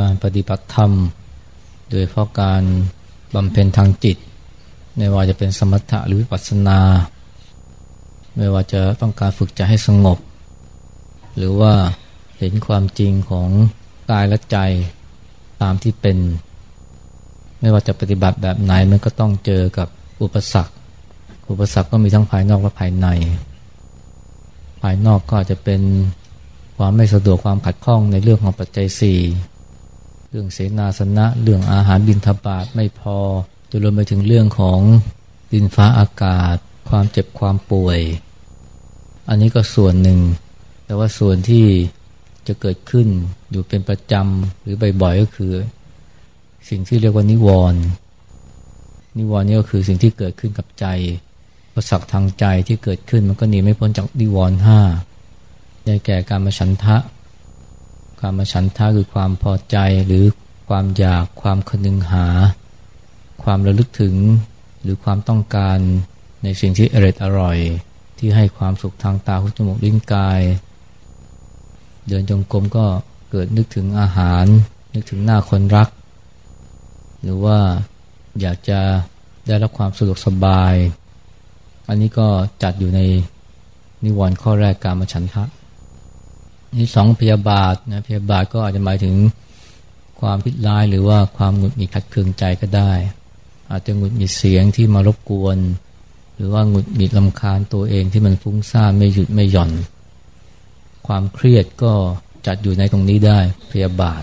การปฏิบัติธรรม โดยเพราะการบำเพ็ญทางจิต ไม่ว่าจะเป็นสมถะหรือวิปัสสนา ไม่ว่าจะต้องการฝึกใจให้สงบ หรือว่าเห็นความจริงของกายและใจตามที่เป็น ไม่ว่าจะปฏิบัติแบบไหนมันก็ต้องเจอกับอุปสรรค อุปสรรคก็มีทั้งภายนอกและภายใน ภายนอกก็อาจจะเป็นความไม่สะดวกความขัดข้องในเรื่องของปัจจัยสี่ เรื่องเสนาสนะ เรื่องอาหารบินทบาทไม่พอจะรวมไปถึงเรื่องของดินฟ้าอากาศ ความเจ็บความป่วย อันนี้ก็ส่วนหนึ่ง แต่ว่าส่วนที่จะเกิดขึ้นอยู่เป็นประจำหรือบ่อยๆก็คือ สิ่งที่เรียกว่านิวรณ์นิวรณ์นี่ก็คือสิ่งที่เกิดขึ้นกับใจประสักทางใจที่เกิดขึ้นมันก็หนีไม่พ้นจากนิวรณ์ห้าได้แก่การมาฉันทะ การมาฉันทะคือความพอใจหรือความอยากความคนึงหา ความระลึกถึงหรือความต้องการในสิ่งที่อร่อยอร่อย ที่ให้ความสุขทางตาหูจมูกลิ้นกาย เดินจงกรมก็เกิดนึกถึงอาหาร นึกถึงหน้าคนรัก หรือว่าอยากจะได้รับความสะดวกสบาย อันนี้ก็จัดอยู่ในนิวรณ์ข้อแรกการมาฉันทะ นี่สองพยาบาทนะพยาบาทก็อาจจะหมายถึงความพิษร้ายหรือว่าความหงุดหงิดขัดเคืองใจก็ได้ อาจจะหงุดหงิดเสียงที่มารบกวน หรือว่าหงุดหงิดลำคาญตัวเองที่มันฟุ้งซ่านไม่หยุดไม่หย่อน ความเครียดก็จัดอยู่ในตรงนี้ได้พยาบาท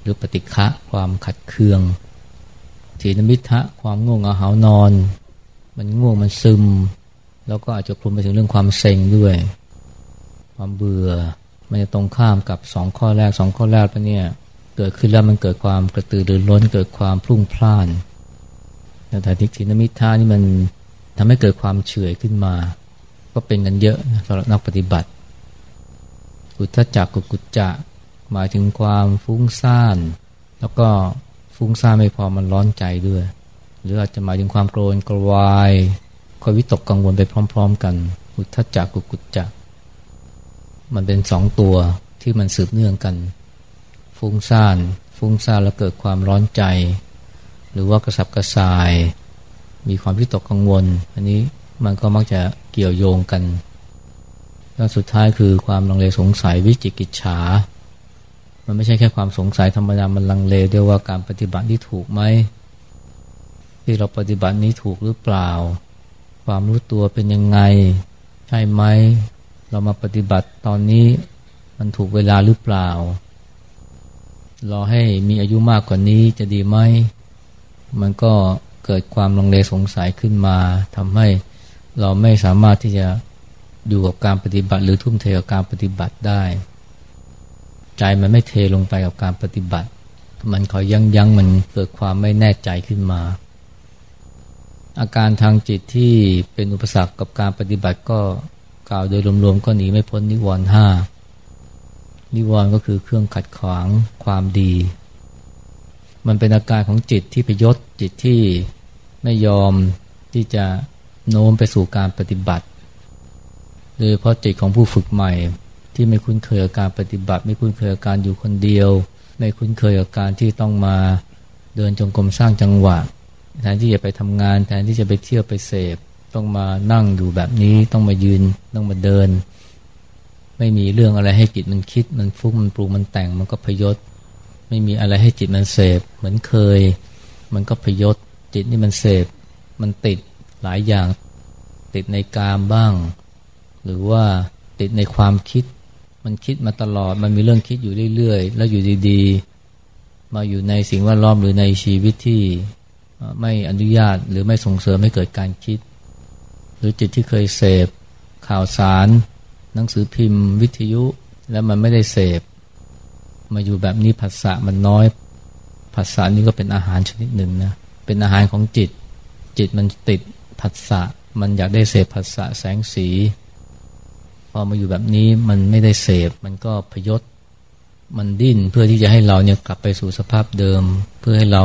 หรือปฏิฆะความขัดเคืองถีนมิทะความง่วงอาหานอน มันง่วงมันซึม แล้วก็อาจจะคลุมไปถึงเรื่องความเซ็งด้วย ความเบื่อ มันจะตรงข้ามกับสองข้อแรกสองข้อแรกปะเนี่ยเกิดขึ้นแล้วมันเกิดความกระตือรือร้น เกิดความพลุ่งพล่านแต่ทิฏฐินมิทานี่มันทำให้เกิดความเฉื่อยขึ้นมา ก็เป็นกันเยอะสำหรับนักปฏิบัติ กุทจักกุกุจจะหมายถึงความฟุ้งซ่าน แล้วก็ฟุ้งซ่านไม่พอมันร้อนใจด้วย หรืออาจจะหมายถึงความโกรธกระวายคอยวิตกกังวลไปพร้อม ๆ กันกุทจักกุกุจจะ มันเป็นสองตัวที่มันสืบเนื่องกัน ฟุ้งซ่าน ฟุ้งซ่านแล้วเกิดความร้อนใจ หรือว่ากระสับกระส่าย มีความวิตกกังวล อันนี้มันก็มักจะเกี่ยวโยงกันแล้วสุดท้ายคือความลังเลสงสัยวิจิกิจฉา มันไม่ใช่แค่ความสงสัยธรรมดา มันลังเลด้วยว่าการปฏิบัติที่ถูกไหม ที่เราปฏิบัตินี้ถูกหรือเปล่า ความรู้ตัวเป็นยังไง ใช่ไหม เรามาปฏิบัติตอนนี้มันถูกเวลาหรือเปล่า รอให้มีอายุมากกว่านี้จะดีไหม มันก็เกิดความลังเลสงสัยขึ้นมาทำให้เราไม่สามารถที่จะอยู่กับการปฏิบัติ หรือทุ่มเทกับการปฏิบัติได้ ใจมันไม่เทลงไปกับการปฏิบัติ มันคอยยั้งยั้งมันเกิดความไม่แน่ใจขึ้นมา อาการทางจิตที่เป็นอุปสรรคกับการปฏิบัติก็ กล่าวโดยรวมๆก็หนีไม่พ้นนิวรณ์ห้านิวรณ์ก็คือเครื่องขัดขวางความดี มันเป็นอาการของจิตที่ไปยศจิตที่ไม่ยอมที่จะโน้มไปสู่การปฏิบัติ โดยเพราะจิตของผู้ฝึกใหม่ที่ไม่คุ้นเคยกับการปฏิบัติ ไม่คุ้นเคยกับการอยู่คนเดียว ไม่คุ้นเคยกับการที่ต้องมาเดินจงกรมสร้างจังหวะแทนที่จะไปทำงานแทนที่จะไปเที่ยวไปเสพ ต้องมานั่งอยู่แบบนี้ต้องมายืนต้องมาเดิน ไม่มีเรื่องอะไรให้จิตมันคิด มันฟุ้งมันปรุงมันแต่งมันก็พยศ ไม่มีอะไรให้จิตมันเสพ เหมือนเคย มันก็พยศ จิตนี่มันเสพ มันติดหลายอย่าง ติดในกามบ้าง หรือว่าติดในความคิด มันคิดมาตลอดมันมีเรื่องคิดอยู่เรื่อยๆ แล้วอยู่ดีๆ มาอยู่ในสิ่งแวดล้อมหรือในชีวิตที่ไม่อนุญาตหรือไม่ส่งเสริมให้เกิดการคิด รือจิตที่เคยเสพ ข่าวสาร หนังสือพิมพ์ วิทยุ แล้วมันไม่ได้เสพ มาอยู่แบบนี้ผัสสะมันน้อยผัสสะนี้ก็เป็นอาหารชนิดหนึ่งนะเป็นอาหารของจิต จิตมันติดผัสสะมันอยากได้เสพผัสสะแสงสี พอมาอยู่แบบนี้มันไม่ได้เสพ มันก็พยศมันดิ้นเพื่อที่จะให้เราเนี่ยกลับไปสู่สภาพเดิม เพื่อให้เรา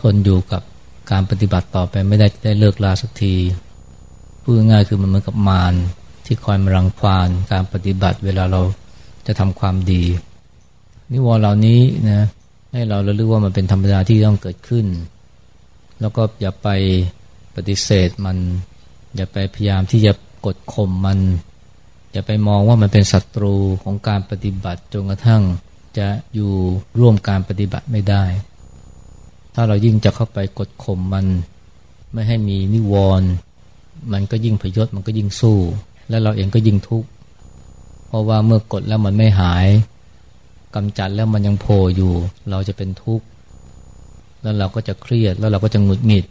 ทนอยู่กับการปฏิบัติต่อไปไม่ได้ได้เลิกลาสักที พูดง่ายคือมันเหมือนกับมารที่คอยมารังควานการปฏิบัติเวลาเราจะทำความดี นิวรณ์เหล่านี้นะให้เราระลึกว่ามันเป็นธรรมดาที่ต้องเกิดขึ้น แล้วก็อย่าไปปฏิเสธมัน อย่าไปพยายามที่จะกดข่มมัน อย่าไปมองว่ามันเป็นศัตรูของการปฏิบัติจนกระทั่งจะอยู่ร่วมการปฏิบัติไม่ได้ ถ้าเรายิ่งจะเข้าไปกดข่มมัน ไม่ให้มีนิวรณ์ มันก็ยิ่งพยศมันก็ยิ่งสู้ และเราเองก็ยิ่งทุกข์เพราะว่าเมื่อกดแล้วมันไม่หายกำจัดแล้วมันยังโผล่อยู่ เราจะเป็นทุกข์แล้วเราก็จะเครียดแล้วเราก็จะหงุดหงิด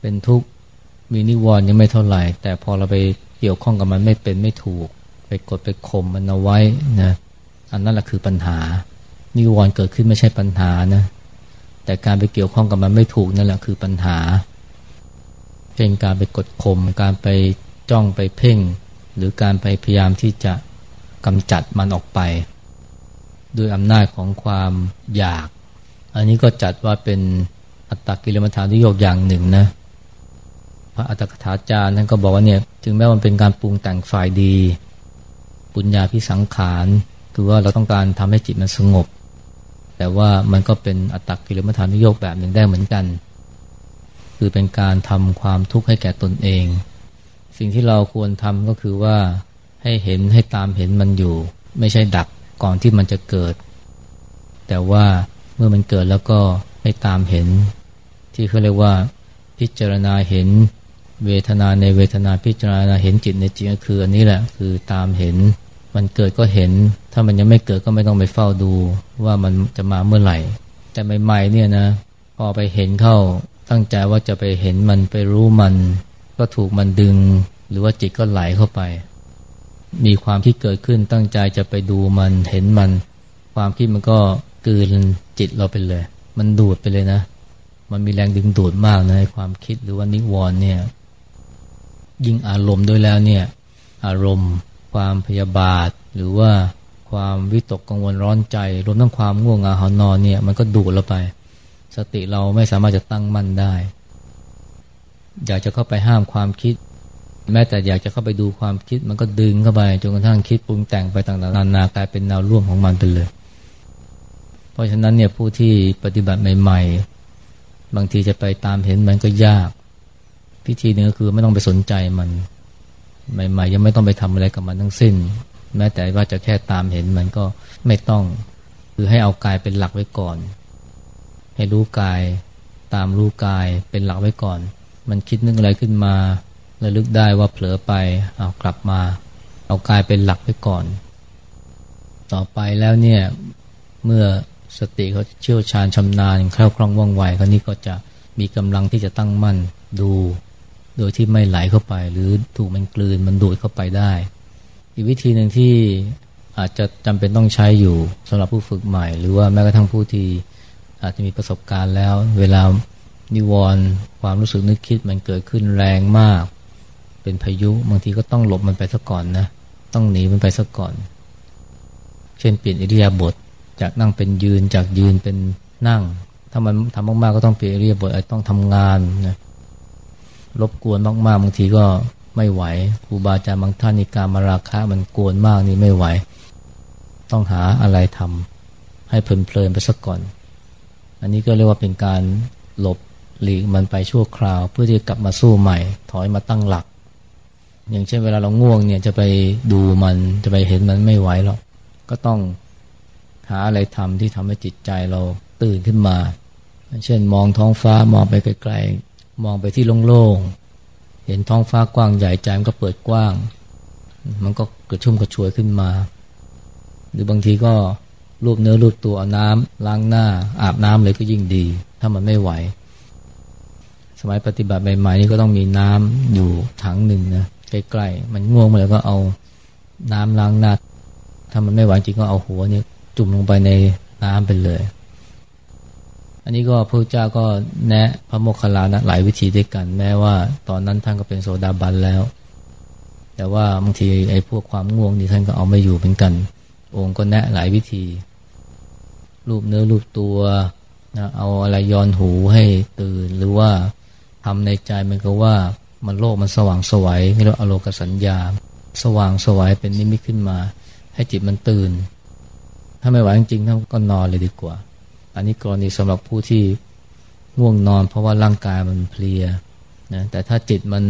เป็นทุกข์มีนิวรณ์ยังไม่เท่าไหร่ แต่พอเราไปเกี่ยวข้องกับมันไม่เป็นไม่ถูก ไปกดไปข่มมันเอาไว้นะอันนั้นแหละคือปัญหา นิวรณ์เกิดขึ้นไม่ใช่ปัญหานะแต่การไปเกี่ยวข้องกับมันไม่ถูกนั่นแหละคือปัญหา เช่นการไปกดข่มการไปจ้องไปเพ่ง หรือการไปพยายามที่จะกำจัดมันออกไปด้วยอำนาจของความอยาก อันนี้ก็จัดว่าเป็นอัตตกิลมัฐานุโยกอย่างหนึ่งนะ พระอัตถกถาจารย์ท่านก็บอกว่าเนี่ยถึงแม้มันเป็นการปรุงแต่งฝ่ายดี ปุญญาพิสังขาร คือว่าเราต้องการทำให้จิตมันสงบ แต่ว่ามันก็เป็นอัตตกิลมัฐานุโยกแบบหนึ่งได้เหมือนกัน คือเป็นการทำความทุกข์ให้แก่ตนเอง สิ่งที่เราควรทำก็คือว่าให้เห็นให้ตามเห็นมันอยู่ ไม่ใช่ดักก่อนที่มันจะเกิด แต่ว่าเมื่อมันเกิดแล้วก็ให้ตามเห็น ที่เขาเรียกว่า พิจารณาเห็น เวทนาในเวทนาพิจารณาเห็นจิตในจิตก็คืออันนี้แหละคือตามเห็น มันเกิดก็เห็น ถ้ามันยังไม่เกิดก็ไม่ต้องไปเฝ้าดูว่ามันจะมาเมื่อไหร่ แต่ใหม่ๆเนี่ยนะพอไปเห็นเข้า ตั้งใจว่าจะไปเห็นมันไปรู้มัน ก็ถูกมันดึง หรือว่าจิตก็ไหลเข้าไป มีความคิดเกิดขึ้นตั้งใจจะไปดูมันเห็นมัน ความคิดมันก็กืนจิตเราไปเลย มันดูดไปเลยนะ มันมีแรงดึงดูดมากนะความคิดหรือว่านิวรณ์เนี่ยยิ่งอารมณ์ด้วยแล้วเนี่ยอารมณ์ ความพยาบาท หรือว่าความวิตกกังวลร้อนใจ รวมทั้งความง่วงอาหานอนเนี่ยมันก็ดูดเราไป สติเราไม่สามารถจะตั้งมั่นได้ อยากจะเข้าไปห้ามความคิด แม้แต่อยากจะเข้าไปดูความคิด มันก็ดึงเข้าไปจนกระทั่งคิดปรุงแต่งไปต่างๆนานากลายเป็นแนวร่วมของมันไปเลย เพราะฉะนั้นเนี่ยผู้ที่ปฏิบัติใหม่ ๆ บางทีจะไปตามเห็นมันก็ยากพิธีนึงก็คือไม่ต้องไปสนใจมันใหม่ๆยังไม่ต้องไปทำอะไรกับมันทั้งสิ้น แม้แต่ว่าจะแค่ตามเห็นมันก็ไม่ต้อง คือให้เอากายเป็นหลักไว้ก่อน ให้รู้กายตามรู้กายเป็นหลักไว้ก่อน มันคิดนึกอะไรขึ้นมาระลึกได้ว่าเผลอไปเอากลับมา เอากายเป็นหลักไว้ก่อน ต่อไปแล้วเนี่ยเมื่อสติเขาเชี่ยวชาญชำนาญแคล่วคล่องว่องไวเขานี้ก็จะมีกำลังที่จะตั้งมั่นดู โดยที่ไม่ไหลเข้าไป หรือถูกมันกลืนมันดูดเข้าไปได้ อีกวิธีหนึ่งที่อาจจะจำเป็นต้องใช้อยู่สำหรับผู้ฝึกใหม่ หรือว่าแม้กระทั่งผู้ที่ อาจจะมีประสบการณ์แล้ว เวลานิวรณ์ความรู้สึกนึกคิดมันเกิดขึ้นแรงมาก เป็นพายุบางทีก็ต้องหลบมันไปซะก่อนนะ ต้องหนีมันไปซะก่อน เช่นเปลี่ยนอิริยาบถจากนั่งเป็นยืนจากยืนเป็นนั่ง ถ้ามันทำมากๆก็ต้องเปลี่ยนอิริยาบถต้องทำงานนะรบกวนมากๆบางทีก็ไม่ไหวครูบาอาจารย์บางท่านนี่การมาราคะมันกวนมากนี่ไม่ไหว ต้องหาอะไรทำให้เพลินๆไปสักก่อน อันนี้ก็เรียกว่าเป็นการหลบหลีกมันไปชั่วคราว เพื่อที่จะกลับมาสู้ใหม่ ถอยมาตั้งหลัก อย่างเช่นเวลาเราง่วงเนี่ยจะไปดูมันจะไปเห็นมันไม่ไหวหรอกก็ต้องหาอะไรทำที่ทำให้จิตใจเราตื่นขึ้นมา เช่นมองท้องฟ้ามองไปไกลๆมองไปที่โล่งๆเห็นท้องฟ้ากว้างใหญ่ใจมันก็เปิดกว้าง มันก็กระชุ่มกระชวยขึ้นมา หรือบางทีก็ รูปเนื้อรูปตัวน้ำล้างหน้า อาบน้ำเลยก็ยิ่งดี ถ้ามันไม่ไหว สมัยปฏิบัติใหม่ๆนี่ก็ต้องมีน้ำอยู่ถังหนึ่งนะใกล้ๆมันง่วงมาแล้วก็เอาน้ำล้างหน้า ถ้ามันไม่ไหวจริงก็เอาหัวเนี่ยจุ่มลงไปในน้ำไปเลย อันนี้ก็พระเจ้าก็แนะพระโมคคัลลานะหลายวิธีด้วยกัน แม้ว่าตอนนั้นท่านก็เป็นโซดาบันแล้ว แต่ว่าบางทีไอ้พวกความง่วงนี่ท่านก็เอาไม่อยู่เหมือนกัน องค์ก็แนะหลายวิธี รูปเนื้อรูปตัวนะเอาอะไรย้อนหูให้ตื่น หรือว่าทำในใจมันก็ว่ามันโลกมันสว่างสวัยเรียกว่าอโลกสัญญา สว่างสวัยเป็นนิมิตขึ้นมา ให้จิตมันตื่น ถ้าไม่ไหวจริงๆก็นอนเลยดีกว่า อันนี้กรณีสำหรับผู้ที่ง่วงนอนเพราะว่าร่างกายมันเพลียนะแต่ถ้าจิตมัน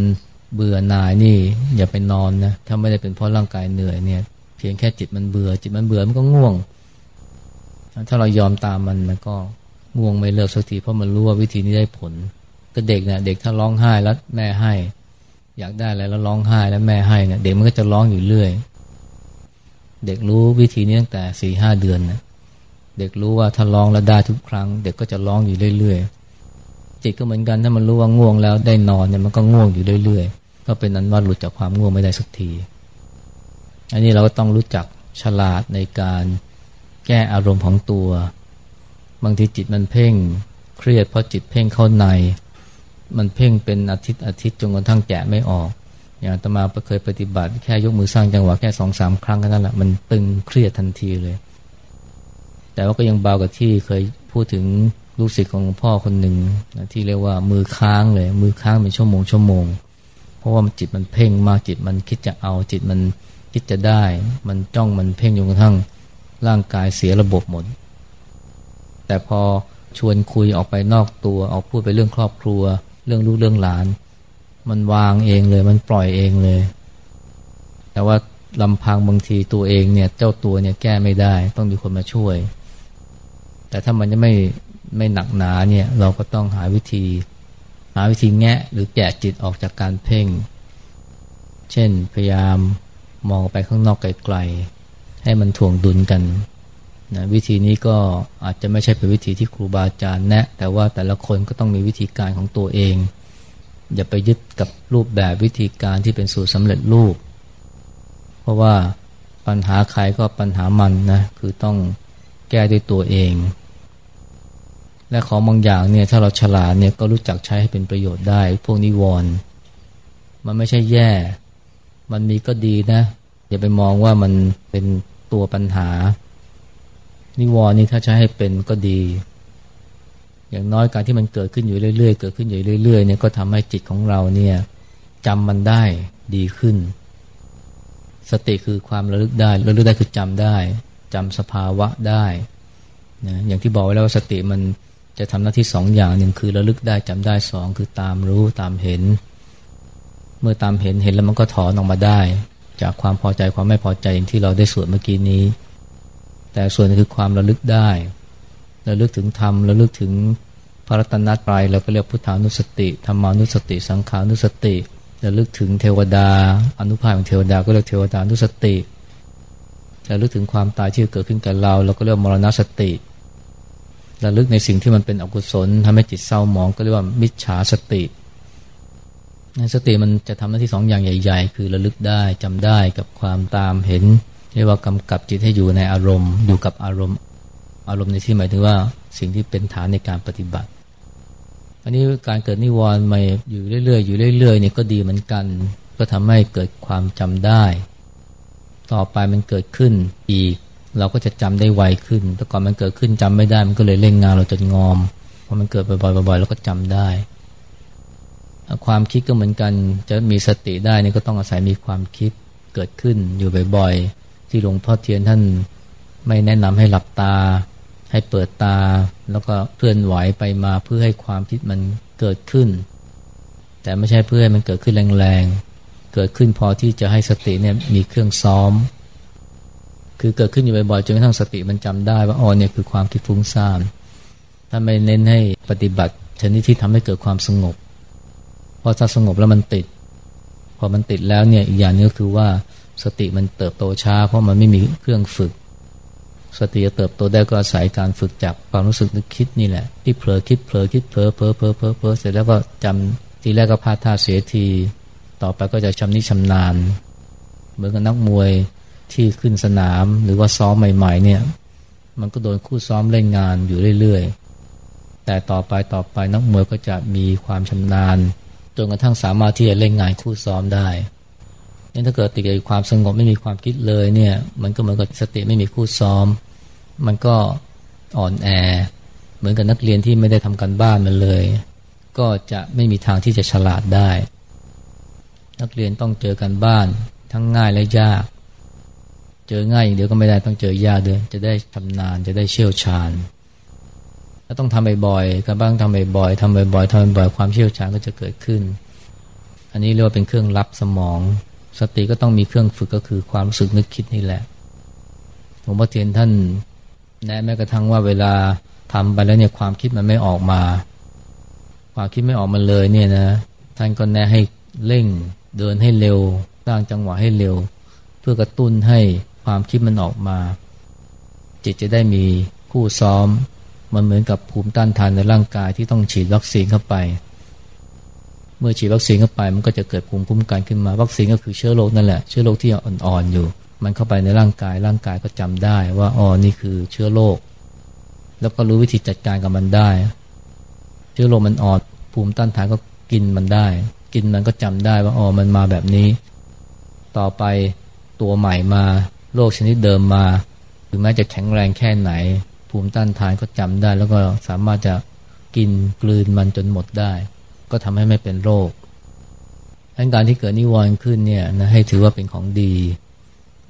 เบื่อหน่ายนี่ อย่าไปนอนนะถ้าไม่ได้เป็นเพราะร่างกายเหนื่อยเนี่ย เพียงแค่จิตมันเบื่อ จิตมันเบื่อมันก็ง่วง ถ้าเรายอมตามมันมันก็ง่วงไม่เลิกสักทีเพราะมันรู้ว่าวิธีนี้ได้ผลก็เด็กเนะเด็กถ้าร้องไห้แล้วแม่ให้ อยากได้อะไรแล้วร้องไห้แล้วแม่ให้เนะเด็กมันก็จะร้องอยู่เรื่อย เด็กรู้วิธีนี้ตั้งแต่สี่ห้าเดือนนะเด็กรู้ว่าถ้าร้องแล้วได้ทุกครั้ง เด็กก็จะร้องอยู่เรื่อยๆจิตก็เหมือนกันถ้ามันรู้ว่าง่วงแล้วได้นอนเนี่ยมันก็ง่วงอยู่เรื่อยๆก็เป็นนั้นว่าหลุดจากความง่วงไม่ได้สักที อันนี้เราก็ต้องรู้จักฉลาดในการ แก้อารมณ์ของตัว บางทีจิตมันเพ่งเครียดเพราะจิตเพ่งเข้าใน มันเพ่งเป็นอาทิตย์อาทิตย์จนกระทั่งแกะไม่ออก อย่างตมาเคยปฏิบัติแค่ยกมือสร้างจังหวะแค่สองสามครั้งแค่นั้นแหละมันตึงเครียดทันทีเลย แต่ว่าก็ยังเบากว่าที่เคยพูดถึงลูกศิษย์ของพ่อคนหนึ่งนะที่เรียกว่ามือค้างเลย มือค้างเป็นชั่วโมงชั่วโมง เพราะว่ามันจิตมันเพ่งมากจิตมันคิดจะเอาจิตมันคิดจะได้ มันจ้องมันเพ่งจนกระทั่ง ร่างกายเสียระบบหมด แต่พอชวนคุยออกไปนอกตัวออกพูดไปเรื่องครอบครัว เรื่องลูกเรื่องหลาน มันวางเองเลยมันปล่อยเองเลย แต่ว่าลำพังบางทีตัวเองเนี่ยเจ้าตัวเนี่ยแก้ไม่ได้ ต้องมีคนมาช่วย แต่ถ้ามันจะไม่ไม่หนักหนาเนี่ยเราก็ต้องหาวิธี หาวิธีแงะหรือแกะจิตออกจากการเพ่ง เช่นพยายามมองไปข้างนอกไกลๆ ให้มันถ่วงดุลกันนะวิธีนี้ก็อาจจะไม่ใช่เป็นวิธีที่ครูบาอาจารย์แนะแต่ว่าแต่ละคนก็ต้องมีวิธีการของตัวเอง อย่าไปยึดกับรูปแบบวิธีการที่เป็นสูตรสำเร็จรูป เพราะว่าปัญหาใครก็ปัญหามันนะคือต้องแก้ด้วยตัวเอง และของบางอย่างเนี่ยถ้าเราฉลาดเนี่ยก็รู้จักใช้ให้เป็นประโยชน์ได้ พวกนิวรณ์มันไม่ใช่แย่ มันมีก็ดีนะ อย่าไปมองว่ามันเป็นตัวปัญหา นิวรณ์นี่ถ้าใช้ให้เป็นก็ดี อย่างน้อยการที่มันเกิดขึ้นอยู่เรื่อยๆ เกิดขึ้นอยู่เรื่อยๆเนี่ยก็ทำให้จิตของเราเนี่ยจำมันได้ดีขึ้น สติคือความระลึกได้ระลึกได้คือจำได้จำสภาวะได้นะอย่างที่บอกไว้แล้วว่าสติมันจะทำหน้าที่สองอย่างหนึ่งคือระลึกได้จำได้สองคือตามรู้ตามเห็น เมื่อตามเห็นเห็นแล้วมันก็ถอนออกมาได้ จากความพอใจความไม่พอใจอย่างที่เราได้สวดเมื่อกี้นี้ แต่ส่วนคือความระลึกได้ระลึกถึงธรรมระลึกถึงพระรัตนตรัยเราก็เรียกพุทธานุสติธรรมานุสติ สังขานุสติระลึกถึงเทวดา อนุภาพของเทวดาก็เรียกเทวดานุสติระลึกถึงความตายที่เกิดขึ้นกับเราเราก็เรียกมรณสติระลึกในสิ่งที่มันเป็นอกุศลทำให้จิตเศร้าหมองก็เรียกว่ามิจฉาสติ สติมันจะทำหน้าที่สองอย่างใหญ่ ๆ คือระลึกได้จำได้กับความตามเห็นเรียกว่ากำกับจิตให้อยู่ในอารมณ์ อยู่กับอารมณ์ อารมณ์ในที่หมายถึงว่าสิ่งที่เป็นฐานในการปฏิบัติ อันนี้การเกิดนิวรณ์มาอยู่เรื่อยๆอยู่เรื่อยๆนี่ก็ดีเหมือนกัน ก็ทำให้เกิดความจำได้ ต่อไปมันเกิดขึ้นอีก เราก็จะจำได้ไวขึ้น แต่ก่อนมันเกิดขึ้นจำไม่ได้มันก็เลยเล่นงานเราจนงอมพอมันเกิดบ่อยๆบ่อยๆเราก็จำได้ ความคิดก็เหมือนกันจะมีสติได้นี่ก็ต้องอาศัยมีความคิดเกิดขึ้นอยู่บ่อยๆ ที่หลวงพ่อเทียนท่านไม่แนะนำให้หลับตา ให้เปิดตา แล้วก็เคลื่อนไหวไปมาเพื่อให้ความคิดมันเกิดขึ้น แต่ไม่ใช่เพื่อให้มันเกิดขึ้นแรงๆ เกิดขึ้นพอที่จะให้สติเนี่ยมีเครื่องซ้อม คือเกิดขึ้นอยู่บ่อยๆจนกระทั่งสติมันจำได้ว่าอ๋อเนี่ยคือความคิดฟุ้งซ่านถ้าไม่เน้นให้ปฏิบัติชนิดที่ทำให้เกิดความสงบ พอถ้าสงบแล้วมันติด พอมันติดแล้วเนี่ยอีกอย่างนึงก็คือว่าสติมันเติบโตช้า เพราะมันไม่มีเครื่องฝึก สติจะเติบโตได้ก็อาศัยการฝึกจากความรู้สึกนึกคิดนี่แหละ ที่เผลอคิดเผลอคิดเผลอเผลอเผลอเผลอเผลอเสร็จแล้วก็จำทีแรกก็พลาดท่าเสียที ต่อไปก็จะชำนิชำนาญ เหมือนกับนักมวยที่ขึ้นสนามหรือว่าซ้อมใหม่ๆเนี่ย มันก็โดนคู่ซ้อมเล่นงานอยู่เรื่อยๆ แต่ต่อไปต่อไปนักมวยก็จะมีความชำนาญ จนกระทั่งสามารถที่จะเล่นงานคู่ซ้อมได้นี่ถ้าเกิดติดกับความสงบไม่มีความคิดเลยเนี่ย มันก็เหมือนกับสติไม่มีคู่ซ้อม มันก็อ่อนแอ เหมือนกับนักเรียนที่ไม่ได้ทำการบ้านมันเลย ก็จะไม่มีทางที่จะฉลาดได้ นักเรียนต้องเจอกันบ้านทั้งง่ายและยาก เจอง่ายอย่างเดียวก็ไม่ได้ต้องเจอยากด้วยจะได้ชำนาญจะได้เชี่ยวชาญ ถ้าต้องทำบ่อยๆการบ้างทำบ่อยๆทำบ่อยๆทำบ่อยๆความเชี่ยวชาญก็จะเกิดขึ้น อันนี้เรียกว่าเป็นเครื่องลับสมอง สติก็ต้องมีเครื่องฝึกก็คือความรู้สึกนึกคิดนี่แหละหลวงพ่อเทียนท่านแนะแม้กระทั่งว่าเวลาทำไปแล้วเนี่ยความคิดมันไม่ออกมา ความคิดไม่ออกมาเลยเนี่ยนะท่านก็แนะให้เร่งเดินให้เร็ว สร้างจังหวะให้เร็ว เพื่อกระตุ้นให้ความคิดมันออกมา จิตจะได้มีคู่ซ้อม มันเหมือนกับภูมิต้านทานในร่างกายที่ต้องฉีดวัคซีนเข้าไป เมื่อฉีดวัคซีนเข้าไป มันก็จะเกิดภูมิคุ้มกันขึ้นมาวัคซีนก็คือเชื้อโรคนั่นแหละเชื้อโรคที่อ่อนๆอยู่ มันเข้าไปในร่างกายร่างกายก็จำได้ว่าอ๋อนี่คือเชื้อโรคแล้วก็รู้วิธีจัดการกับมันได้ เชื้อโรคมันอ่อนภูมิต้านทานก็กินมันได้ กินมันก็จำได้ว่าอ๋อมันมาแบบนี้ ต่อไปตัวใหม่มาโรคชนิดเดิมมา ถึงแม้จะแข็งแรงแค่ไหน ภูมิต้านทานก็จำได้ แล้วก็สามารถจะกินกลืนมันจนหมดได้ ก็ทำให้ไม่เป็นโรคการที่เกิดนิวรณ์ขึ้นเนี่ยนะให้ถือว่าเป็นของดี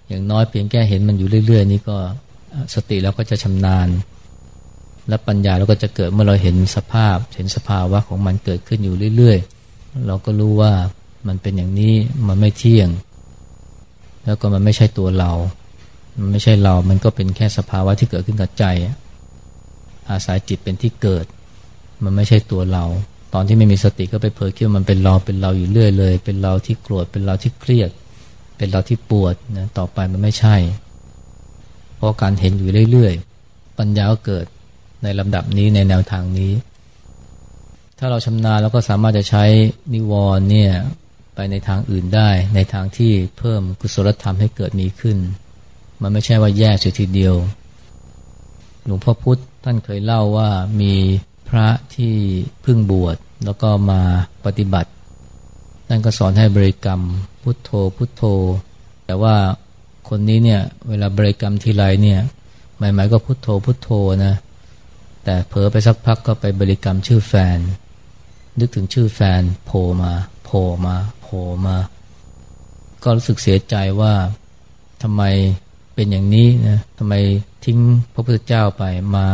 อย่างน้อยเพียงแค่เห็นมันอยู่เรื่อย ๆ นี่ก็สติแล้วก็จะชำนาญ และปัญญาเราก็จะเกิดเมื่อเราเห็นสภาพ เห็นสภาวะของมันเกิดขึ้นอยู่เรื่อยๆ เราก็รู้ว่ามันเป็นอย่างนี้มันไม่เที่ยง แล้วก็มันไม่ใช่ตัวเรา มันไม่ใช่เรา มันก็เป็นแค่สภาวะที่เกิดขึ้นกับใจ อาศัยจิตเป็นที่เกิด มันไม่ใช่ตัวเรา ตอนที่ไม่มีสติก็ไปเผลอคิดว่ามันเป็นเรา เป็นเราอยู่เรื่อยเลย เป็นเราที่โกรธ เป็นเราที่เครียด เป็นเราที่ปวดนะ ต่อไปมันไม่ใช่ เพราะการเห็นอยู่เรื่อยๆ ปัญญาก็เกิดในลำดับนี้ในแนวทางนี้ ถ้าเราชำนาญแล้วก็สามารถจะใช้นิวรณ์เนี่ยไปในทางอื่นได้ ในทางที่เพิ่มกุศลธรรมให้เกิดมีขึ้น มันไม่ใช่ว่าแย่เสียทีเดียว หลวงพ่อพุธท่านเคยเล่าว่ามีพระที่พึ่งบวชแล้วก็มาปฏิบัติท่านก็สอนให้บริกรรม พุทโธพุทโธ แต่ว่าคนนี้เนี่ยเวลาบริกรรมทีไรเนี่ยใหม่ๆก็พุทโธพุทโธนะแต่เผลอไปสักพักก็ไปบริกรรมชื่อแฟน นึกถึงชื่อแฟนโผล่มาโผล่มาโผล่มา ก็รู้สึกเสียใจว่าทำไม เป็นอย่างนี้นะทำไมทิ้งพระพุทธเจ้าไปมา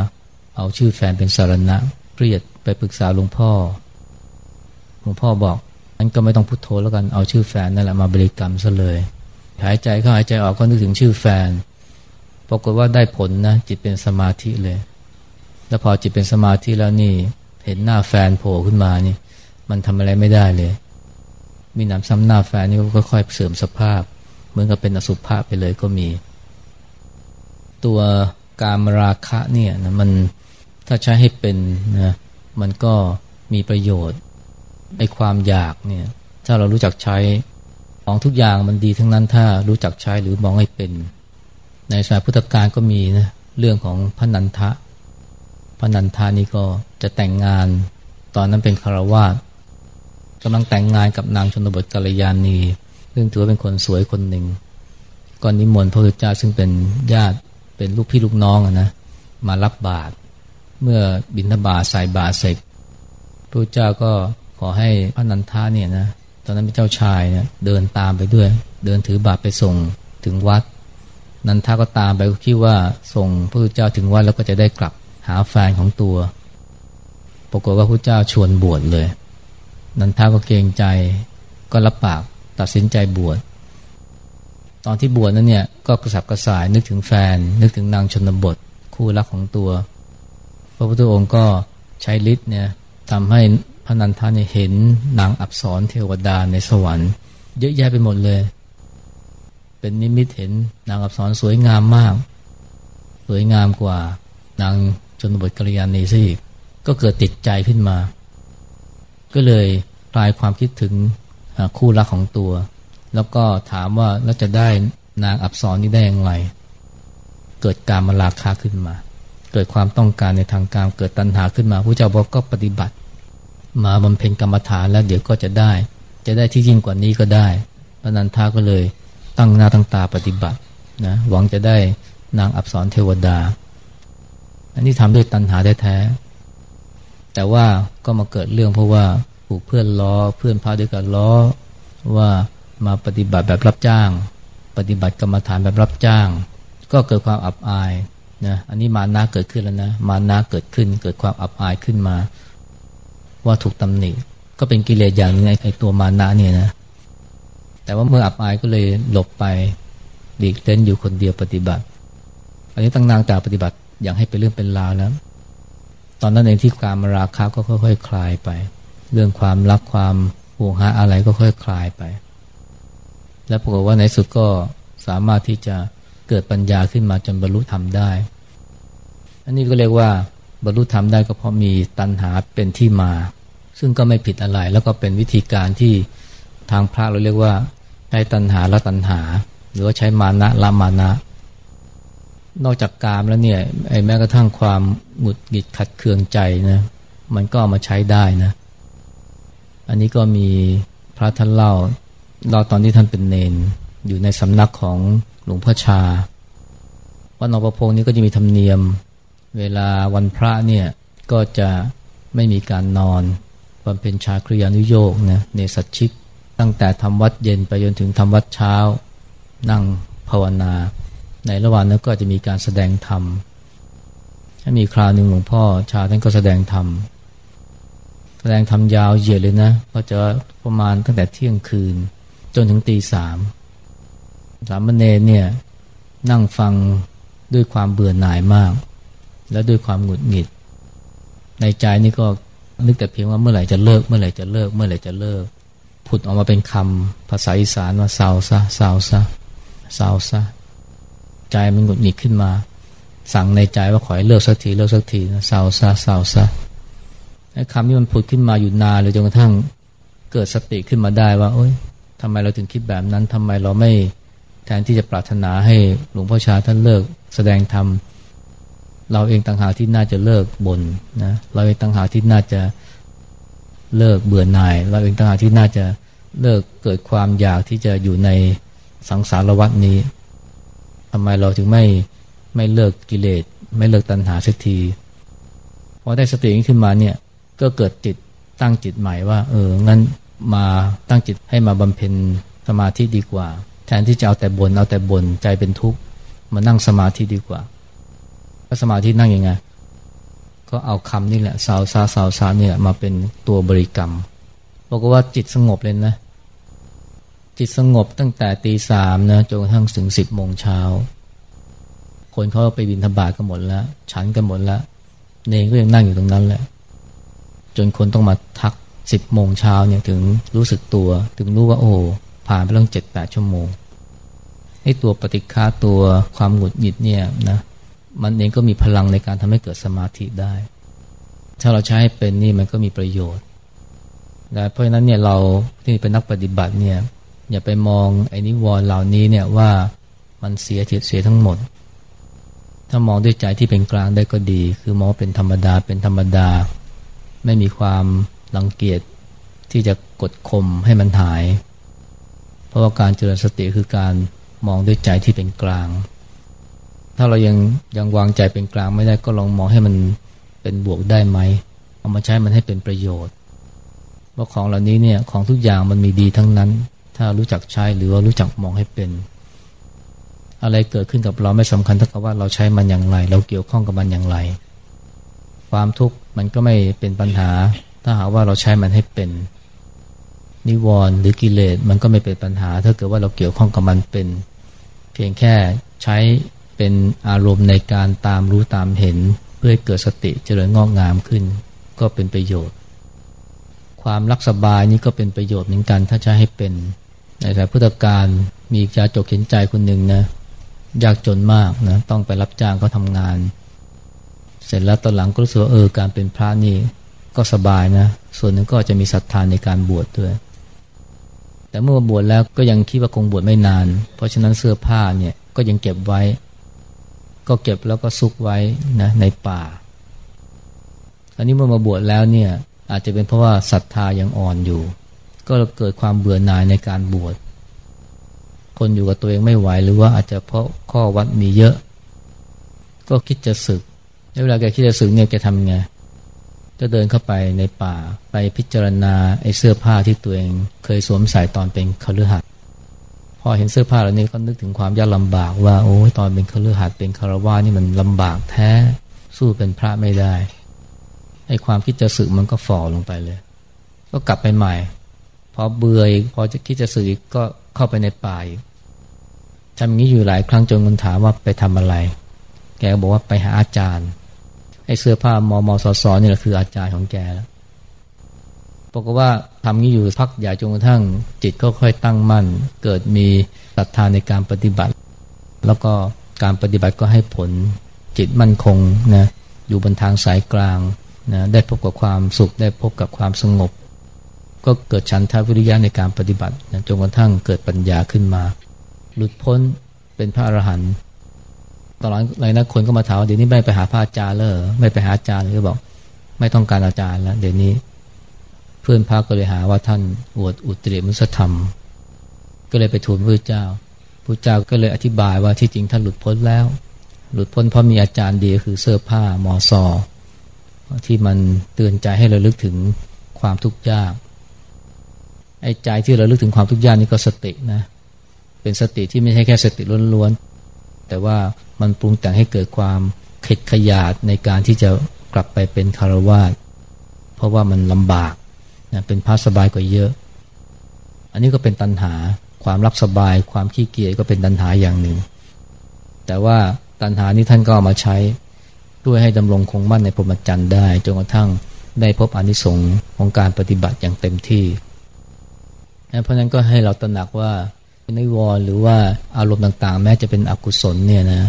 เอาชื่อแฟนเป็นสารณะเครียดไปปรึกษาหลวงพ่อหลวงพ่อบอกอันก็ไม่ต้องพุโทโธแล้วกันเอาชื่อแฟนนั่นแหละมาบริกรรมซะเลยหายใจเข้าหายใจออกก็นึกถึงชื่อแฟนปรากฏว่าได้ผลนะจิตเป็นสมาธิเลย แล้วพอจิตเป็นสมาธิแล้วนี่ เห็นหน้าแฟนโผล่ขึ้นมานี่ มันทำอะไรไม่ได้เลย มีหนำซ้ำหน้าแฟนนี่ก็ค่อยเสื่อมสภาพ เหมือนกับเป็นอสุภะไปเลยก็มี ตัวการมราคะเนี่ยนะมันถ้าใช้ให้เป็นนะมันก็มีประโยชน์ไอความอยากเนี่ยถ้าเรารู้จักใช้ของทุกอย่างมันดีทั้งนั้นถ้ารู้จักใช้หรือมองให้เป็น ในสายพุทธกาลก็มีนะเรื่องของพระนันทะพระนันทานี่ก็จะแต่งงาน ตอนนั้นเป็นคารวาสกำลังแต่งงานกับนางชนบทกัลยาณีซึ่งถือว่าเป็นคนสวยคนหนึ่งก่อนนิมนต์พระพุทธเจ้าซึ่งเป็นญาติ เป็นลูกพี่ลูกน้องนะมารับบาตรเมื่อบิณฑบาตใส่บาตรเสร็จพระเจ้าก็ขอให้พระนันทาเนี่ยนะตอนนั้นเป็นเจ้าชายเนี่ยเดินตามไปด้วย เดินถือบาตรไปส่งถึงวัด นันทาก็ตามไปคิดว่าส่งพระพุทธเจ้าถึงวัดแล้วก็จะได้กลับหาแฟนของตัวปรากฏว่าพระเจ้าชวนบวชเลย นันทาก็เกรงใจก็รับปากตัดสินใจบวช ตอนที่บวชนั้นเนี่ยก็กระสับกระส่ายนึกถึงแฟน นึกถึงนางชนบท คู่รักของตัว พระพุทธองค์ก็ใช้ฤทธิ์เนี่ยทำให้พระนันทาเนี่ยเห็นนางอับสรเทวดาในสวรรค์ เยอะแยะไปหมดเลย เป็นนิมิตเห็นนางอับสรสวยงามมาก สวยงามกว่านางชนบทกัลยาณีซะอีกก็เกิดติดใจขึ้นมา ก็เลยลายความคิดถึงคู่รักของตัว แล้วก็ถามว่าแล้วจะได้นางอับสรนี้ได้อย่างไร เกิดการมาราคาขึ้นมา เกิดความต้องการในทางการเกิดตัณหาขึ้นมาพระเจ้าบอกก็ปฏิบัติ มาบำเพ็ญกรรมฐานแล้วเดี๋ยวก็จะได้ จะได้ที่ยิ่งกว่านี้ก็ได้พระนันทาก็เลยตั้งหน้าตั้งตาปฏิบัตินะหวังจะได้นางอับสรเทวดา อันนี้ทำด้วยตัณหาแท้แต่ว่าก็มาเกิดเรื่องเพราะว่าถูกเพื่อนล้อเพื่อนพาด้วยกันล้อว่า มาปฏิบัติแบบรับจ้าง ปฏิบัติกรรมฐานแบบรับจ้าง ก็เกิดความอับอายนะอันนี้มานะเกิดขึ้นแล้วนะ มานะเกิดขึ้น เกิดความอับอายขึ้นมา ว่าถูกตำหนิก็เป็นกิเลสอย่างนึงไอ้ตัวมานะเนี่ยนะแต่ว่าเมื่ออับอายก็เลยหลบไปหลีกเล่นอยู่คนเดียวปฏิบัติ อันนี้ตั้งนางจากปฏิบัติอย่างให้เป็นเรื่องเป็นราวแล้ว ตอนนั้นเองที่การมาราคาก็ค่อยๆคคลายไป เรื่องความรักความห่วงหาอะไรก็ค่อยๆคลายไป และปรากฏว่าในสุดก็สามารถที่จะเกิดปัญญาขึ้นมาจนบรรลุธรรมได้ อันนี้ก็เรียกว่าบรรลุธรรมได้ก็เพราะมีตัณหาเป็นที่มา ซึ่งก็ไม่ผิดอะไร แล้วก็เป็นวิธีการที่ทางพระเราเรียกว่าใช้ตัณหาละตัณหา หรือว่าใช้มานะละมานะ นอกจากกามแล้วเนี่ยไอ้แม้กระทั่งความหงุดหงิดขัดเคืองใจนะมันก็ามาใช้ได้นะ อันนี้ก็มีพระท่านเล่า เล่าตอนที่ท่านเป็นเนนอยู่ในสำนักของหลวงพ่อชาวันอประพงนี้ก็จะมีธรรมเนียม เวลาวันพระเนี่ยก็จะไม่มีการนอนบำเพ็ญชาคริยานุโยกนะเนสัชชิก ตั้งแต่ทำวัดเย็นไปจนถึงทำวัดเช้า นั่งภาวนา ในระหว่างนั้นก็จะมีการแสดงธรรมถ้ามีคราวหนึ่งหลวงพ่อชาท่านก็แสดงธรรมแสดงธรรมยาวเหยียดเลยนะก็จะประมาณตั้งแต่เที่ยงคืน จนถึงตีสามสามเณรเนี่ยนั่งฟังด้วยความเบื่อหน่ายมาก และด้วยความหงุดหงิด ในใจนี่ก็นึกแต่เพียงว่าเมื่อไหร่จะเลิก เมื่อไหร่จะเลิก เมื่อไหร่จะเลิก ผุดออกมาเป็นคำภาษาอีสานว่าเศร้าซะเศร้าซะเศร้าซะใจมันหงุดหงิดขึ้นมา สั่งในใจว่าขอให้เลิกสักทีเลิกสักทีนะเศร้าซะเศร้าซะไอ้คำที่มันผุดขึ้นมาอยู่นานเลยจนกระทั่งเกิดสติขึ้นมาได้ว่า โอ๊ย ทำไมเราถึงคิดแบบนั้นทำไมเราไม่แทนที่จะปรารถนาให้หลวงพ่อชาท่านเลิก แสดงธรรมเราเองต่างหากที่น่าจะเลิกบนนะเราเองต่างหากที่น่าจะเลิกเบื่อหน่าย เราเองต่างหากที่น่าจะเลิกเกิดความอยากที่จะอยู่ในสังสารวัฏนี้ทำไมเราถึงไม่ไม่เลิกกิเลสไม่เลิกตัณหาสักทีพอได้สติขึ้นมาเนี่ยก็เกิดจิตตั้งจิตใหม่ว่า เอองั้น มาตั้งจิตให้มาบำเพ็ญสมาธิดีกว่า แทนที่จะเอาแต่บนเอาแต่บนใจเป็นทุกข์มานั่งสมาธิดีกว่าสมาธินั่งยังไงก็เอาคำนี่แหละสาวซาสาวซาเนี่ยมาเป็นตัวบริกรรมบอกว่าจิตสงบเลยนะ จิตสงบตั้งแต่ตีสามนะจนกระทั่งถึงสิบโมงเช้าคนเขาไปบินธบาตกันหมดแล้ว ฉันกันหมดแล้ว เนงก็ยังนั่งอยู่ตรงนั้นแหละ จนคนต้องมาทัก สิบโมงเช้าเนี่ยถึงรู้สึกตัว ถึงรู้ว่าโอ้ผ่านไปตั้งเจ็ดแปดชั่วโมงไอ้ตัวปฏิฆาตัวความหงุดหงิดเนี่ยนะมันเองก็มีพลังในการทำให้เกิดสมาธิได้ ถ้าเราใช้ให้เป็นนี่มันก็มีประโยชน์นะเพราะฉะนั้นเนี่ยเราที่เป็นนักปฏิบัติเนี่ยอย่าไปมองไอ้นิวรณ์เหล่านี้เนี่ยว่ามันเสียเสียทั้งหมด ถ้ามองด้วยใจที่เป็นกลางได้ก็ดี คือมองเป็นธรรมดาเป็นธรรมดา ไม่มีความ รังเกียจที่จะกดข่มให้มันหาย เพราะว่าการเจริญสติคือการมองด้วยใจที่เป็นกลาง ถ้าเรายังยังวางใจเป็นกลางไม่ได้ก็ลองมองให้มันเป็นบวกได้ไหม เอามาใช้มันให้เป็นประโยชน์ว่าของเหล่านี้เนี่ยของทุกอย่างมันมีดีทั้งนั้น ถ้ารู้จักใช้หรือว่ารู้จักมองให้เป็น อะไรเกิดขึ้นกับเราไม่สำคัญเท่ากับว่าเราใช้มันอย่างไร เราเกี่ยวข้องกับมันอย่างไร ความทุกข์มันก็ไม่เป็นปัญหา ถ้าหากว่าเราใช้มันให้เป็นนิวรณ์หรือกิเลสมันก็ไม่เป็นปัญหา ถ้าเกิดว่าเราเกี่ยวข้องกับมันเป็น เพียงแค่ใช้เป็นอารมณ์ในการตามรู้ตามเห็น เพื่อให้เกิดสติเจริญงอกงามขึ้น ก็เป็นประโยชน์ ความรักสบายนี้ก็เป็นประโยชน์เหมือนกันถ้าจะให้เป็นในสายพุทธการมีจาจกเข็นใจคนหนึ่งนะยากจนมากนะต้องไปรับจ้างเขาทำงาน เสร็จแล้วตอนหลังก็รู้สึกว่าเออการเป็นพระนี่ ก็สบายนะ ส่วนหนึ่งก็จะมีศรัทธาในการบวชดด้วย แต่เมื่อบวชแล้วก็ยังคิดว่าคงบวชไม่นาน เพราะฉะนั้นเสื้อผ้าเนี่ยก็ยังเก็บไว้ ก็เก็บแล้วก็ซุกไว้นะในป่า อันนี้เมื่อมาบวชแล้วเนี่ยอาจจะเป็นเพราะว่าศรัทธายังอ่อนอยู่ ก็เกิดความเบื่อหน่ายในการบวช คนอยู่กับตัวเองไม่ไหวหรือว่าอาจจะเพราะข้อวัดมีเยอะ ก็คิดจะศึกเวลาแกคิดจะศึกเนี่ยแกทำไง ก็เดินเข้าไปในป่าไปพิจารณาไอ้เสื้อผ้าที่ตัวเองเคยสวมใส่ตอนเป็นคฤหัสถ์พอเห็นเสื้อผ้าเหล่านี้ก็นึกถึงความยากลำบากว่าโอ้ยตอนเป็นคฤหัสถ์เป็นคารวานี่มันลำบากแท้สู้เป็นพระไม่ได้ไอ้ความคิดจะสึกมันก็ฝ่อลงไปเลย ก็กลับไปใหม่ พอเบื่ออีกพอจะคิดจะสึกอีกก็เข้าไปในป่าอีกทำอย่างนี้อยู่หลายครั้งจนคนถามว่าไปทำอะไร แกบอกว่าไปหาอาจารย์ ไอ้เสื้อผ้ามอมอสอสอนี่แหละคืออาจารย์ของแกแล้วบอกว่าทำนี้อยู่พักใหญ่จนกระทั่งจิตก็ค่อยตั้งมั่น เกิดมีศรัทธาในการปฏิบัติ แล้วก็การปฏิบัติก็ให้ผลจิตมั่นคงนะอยู่บนทางสายกลางนะได้พบกับความสุขได้พบกับความสงบ ก็เกิดฉันทาวิริยะในการปฏิบัตินะจนกระทั่งเกิดปัญญาขึ้นมา หลุดพ้นเป็นพระอรหันต์ ตอนหลังหลายนักคนก็มาถามว่าเดี๋ยวนี้ไม่ไปหาพระอาจารย์เลยไม่ไปหาอาจารย์เลยบอก ไม่ต้องการอาจารย์แล้วเดี๋ยวนี้ เพื่อนพระก็เลยหาว่าท่านอวดอุตริมุสธรรม ก็เลยไปทูลพระเจ้าพระเจ้าก็เลยอธิบายว่าที่จริงท่านหลุดพ้นแล้ว หลุดพ้นเพราะมีอาจารย์ดีคือเสื้อผ้ามอซอที่มันเตือนใจให้เราลึกถึงความทุกข์ยากไอ้ใจที่เราลึกถึงความทุกข์ยากนี่ก็สตินะ เป็นสติที่ไม่ใช่แค่สติล้วนๆ แต่ว่ามันปรุงแต่งให้เกิดความเข็ดขยาดในการที่จะกลับไปเป็นคารวาสเพราะว่ามันลำบากนะเป็นพระสบายกว่าเยอะ อันนี้ก็เป็นตัณหาความรักสบาย ความขี้เกียจก็เป็นตัณหาอย่างหนึ่ง แต่ว่าตัณหานี้ท่านก็เอามาใช้ด้วยให้ดำรงคงมั่นในพรหมจรรย์ได้จนกระทั่งได้พบอนิสงส์ของการปฏิบัติอย่างเต็มที่ เพราะนั้นก็ให้เราตระหนักว่า นวรหรือว่าอารมณ์ต่างๆ แม้จะเป็นอกุศลเนี่ยนะ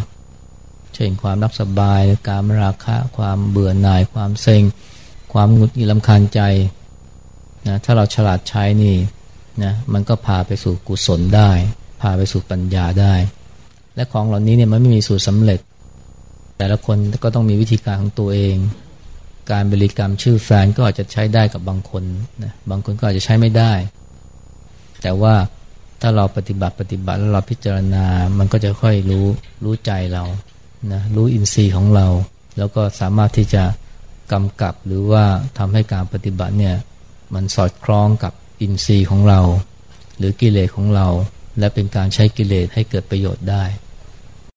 เช่นความรักสบายการมราคะ ความเบื่อหน่าย ความเซ็ง ความหงุดหงิดลำคาญใจนะถ้าเราฉลาดใช้นี่นะมันก็พาไปสู่กุศลได้ พาไปสู่ปัญญาได้ และของเหล่านี้เนี่ยมันไม่มีสูตรสาเร็จ แต่ละคนก็ต้องมีวิธีการของตัวเอง การบริกรรมชื่อแฟนก็อาจจะใช้ได้กับบางคนนะบางคนก็อาจจะใช้ไม่ได้ แต่ว่า ถ้าเราปฏิบัติปฏิบัติแล้วเราพิจารณา มันก็จะค่อยรู้รู้ใจเรานะรู้อินทรีย์ของเรา แล้วก็สามารถที่จะกำกับหรือว่าทำให้การปฏิบัติเนี่ยมันสอดคล้องกับอินทรีย์ของเรา หรือกิเลสของเรา และเป็นการใช้กิเลสให้เกิดประโยชน์ได้